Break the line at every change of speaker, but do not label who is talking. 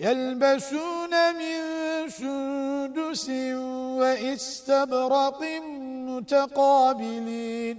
يلبسون من سندس وإستبرق متقابلين.